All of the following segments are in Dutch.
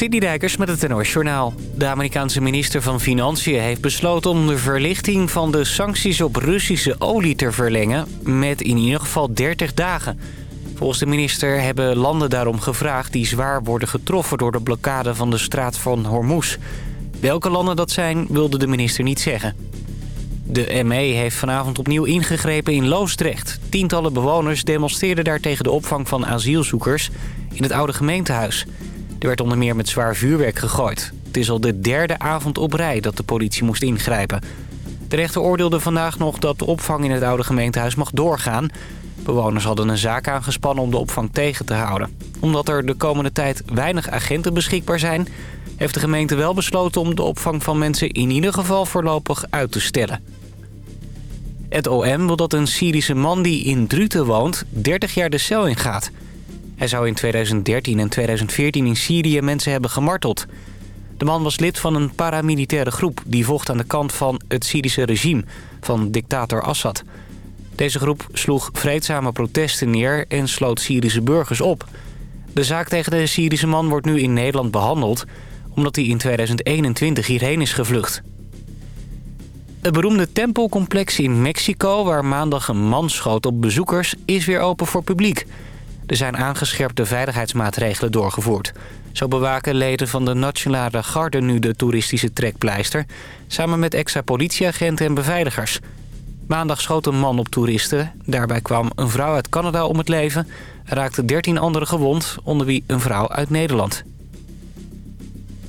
Sidney Dijkers met het NOS Journaal. De Amerikaanse minister van Financiën heeft besloten om de verlichting van de sancties op Russische olie te verlengen met in ieder geval 30 dagen. Volgens de minister hebben landen daarom gevraagd die zwaar worden getroffen door de blokkade van de straat van Hormuz. Welke landen dat zijn wilde de minister niet zeggen. De ME heeft vanavond opnieuw ingegrepen in Loosdrecht. Tientallen bewoners demonstreerden daar tegen de opvang van asielzoekers in het oude gemeentehuis. Er werd onder meer met zwaar vuurwerk gegooid. Het is al de derde avond op rij dat de politie moest ingrijpen. De rechter oordeelde vandaag nog dat de opvang in het oude gemeentehuis mag doorgaan. Bewoners hadden een zaak aangespannen om de opvang tegen te houden. Omdat er de komende tijd weinig agenten beschikbaar zijn... heeft de gemeente wel besloten om de opvang van mensen in ieder geval voorlopig uit te stellen. Het OM wil dat een Syrische man die in Druten woont 30 jaar de cel ingaat... Hij zou in 2013 en 2014 in Syrië mensen hebben gemarteld. De man was lid van een paramilitaire groep... die vocht aan de kant van het Syrische regime van dictator Assad. Deze groep sloeg vreedzame protesten neer en sloot Syrische burgers op. De zaak tegen de Syrische man wordt nu in Nederland behandeld... omdat hij in 2021 hierheen is gevlucht. Het beroemde tempelcomplex in Mexico... waar maandag een man schoot op bezoekers, is weer open voor publiek... Er zijn aangescherpte veiligheidsmaatregelen doorgevoerd. Zo bewaken leden van de Nationale Garde nu de toeristische trekpleister... samen met extra politieagenten en beveiligers. Maandag schoot een man op toeristen. Daarbij kwam een vrouw uit Canada om het leven... en raakte 13 anderen gewond, onder wie een vrouw uit Nederland.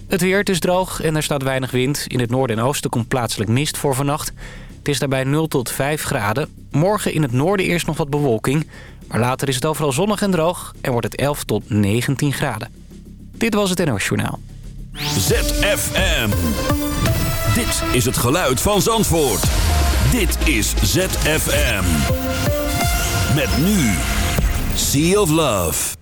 Het weer, is droog en er staat weinig wind. In het noorden en oosten komt plaatselijk mist voor vannacht. Het is daarbij 0 tot 5 graden. Morgen in het noorden eerst nog wat bewolking... Maar later is het overal zonnig en droog en wordt het 11 tot 19 graden. Dit was het NOS Journaal. ZFM. Dit is het geluid van Zandvoort. Dit is ZFM. Met nu. Sea of Love.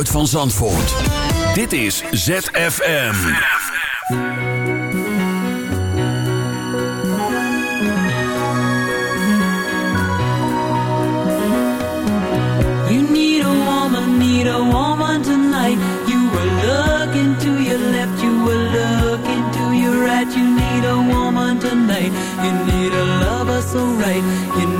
geluid van Zandvoort. Dit is ZFM. You need a woman, need a woman tonight. You were looking to your left, you were looking to your right. You need a woman tonight. You need a lover so right. You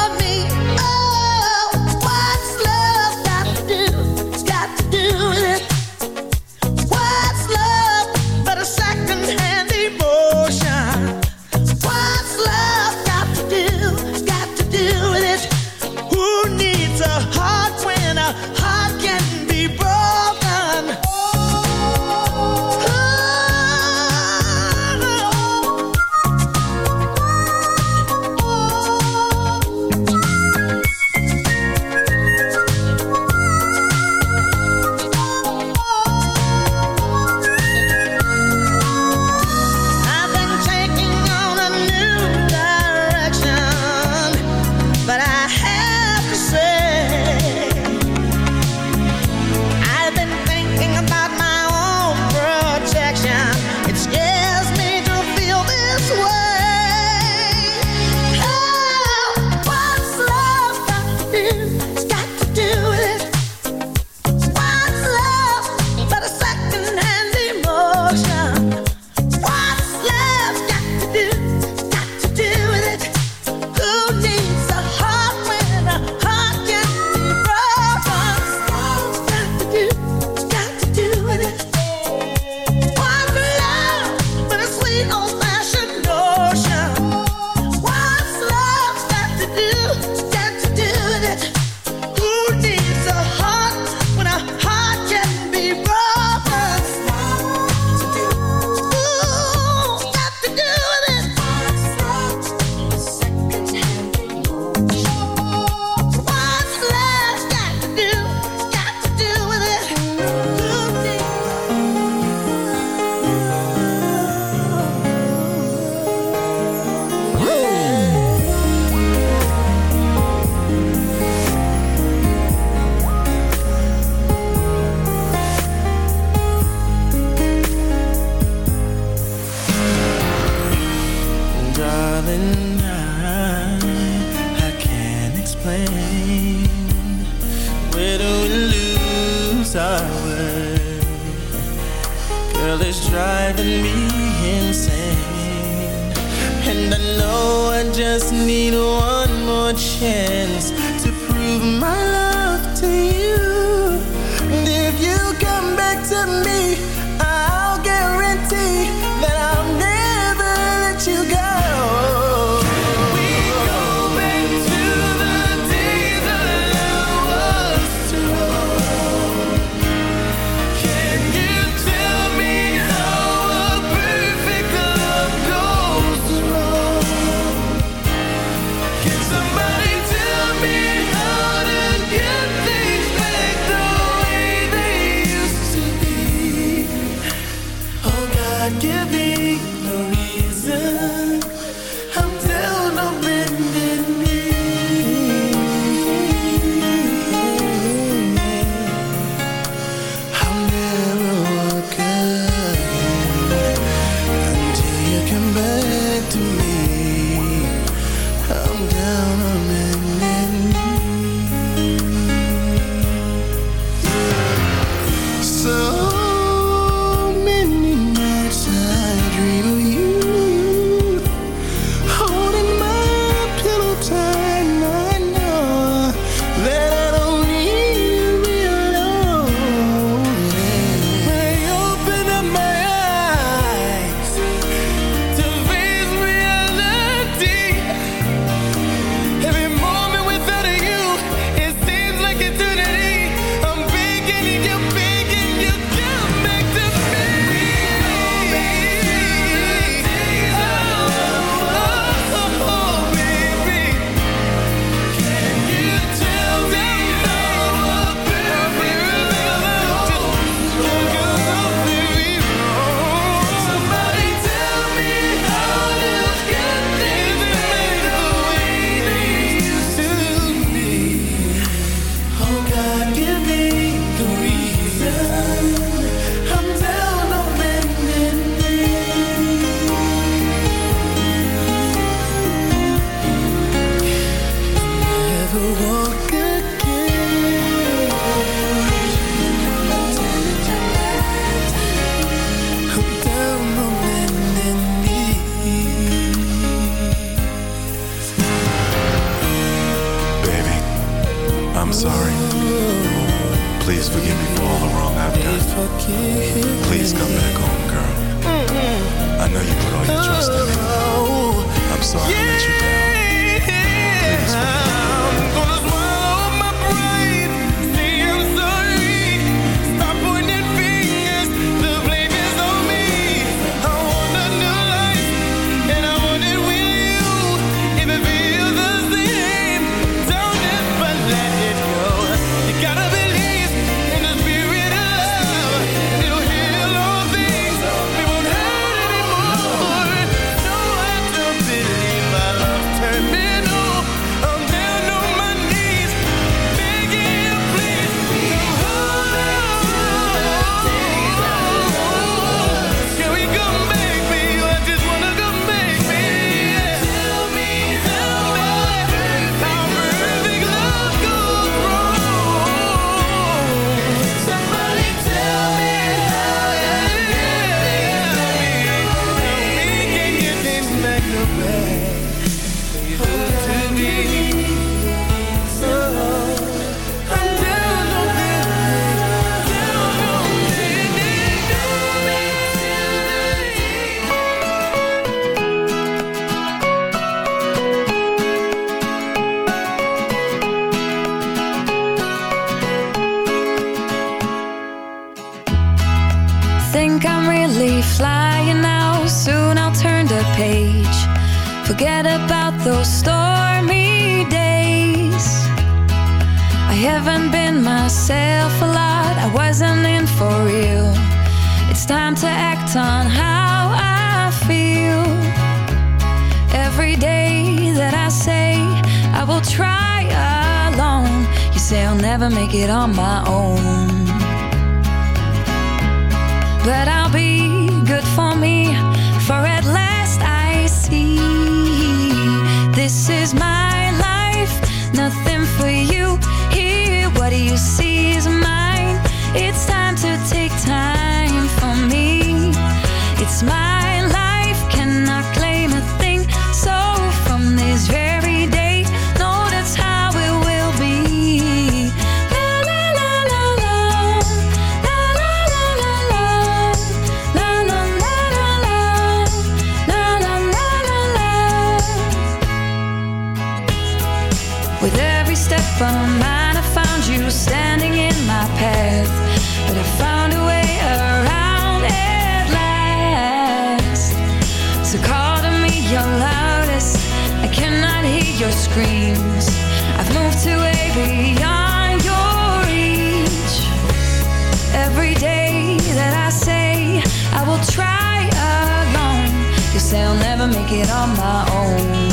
make it on my own.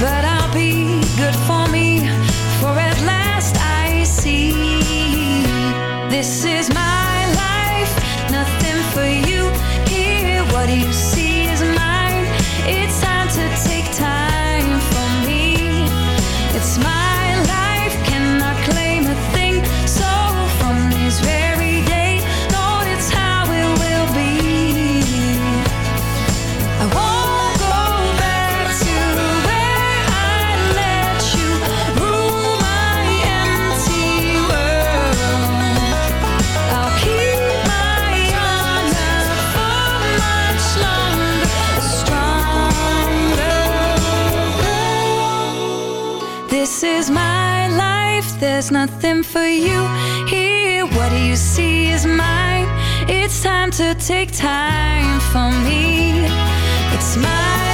But I'll be good for This is my life, there's nothing for you here. What you see is mine. It's time to take time for me. It's my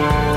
Thank you.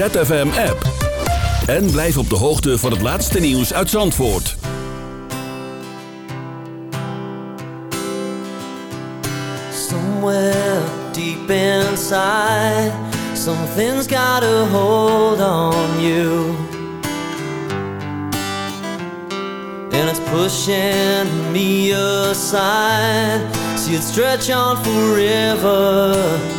ZFM-app. En blijf op de hoogte van het laatste nieuws uit Zandvoort. Somewhere deep inside, something's got a hold on you. And it's pushing me aside. See it stretch on forever.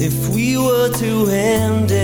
If we were to end it.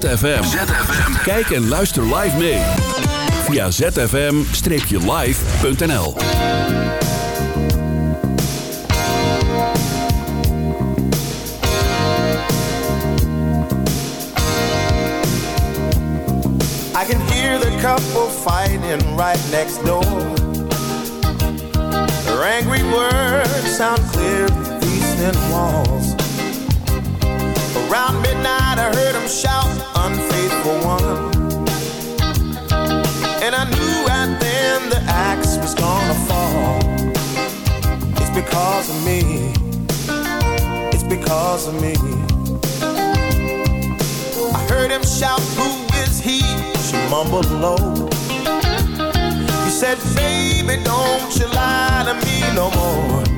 ZFM. Kijk en luister live mee. Via zfm-live.nl I can hear the couple fighting right next door. Their angry words sound clear through these thin walls. Around midnight, I heard them shout, Unfaithful one. And I knew right then the axe was gonna fall. It's because of me. It's because of me. I heard him shout, Who is he? She mumbled low. He said, Baby, don't you lie to me no more.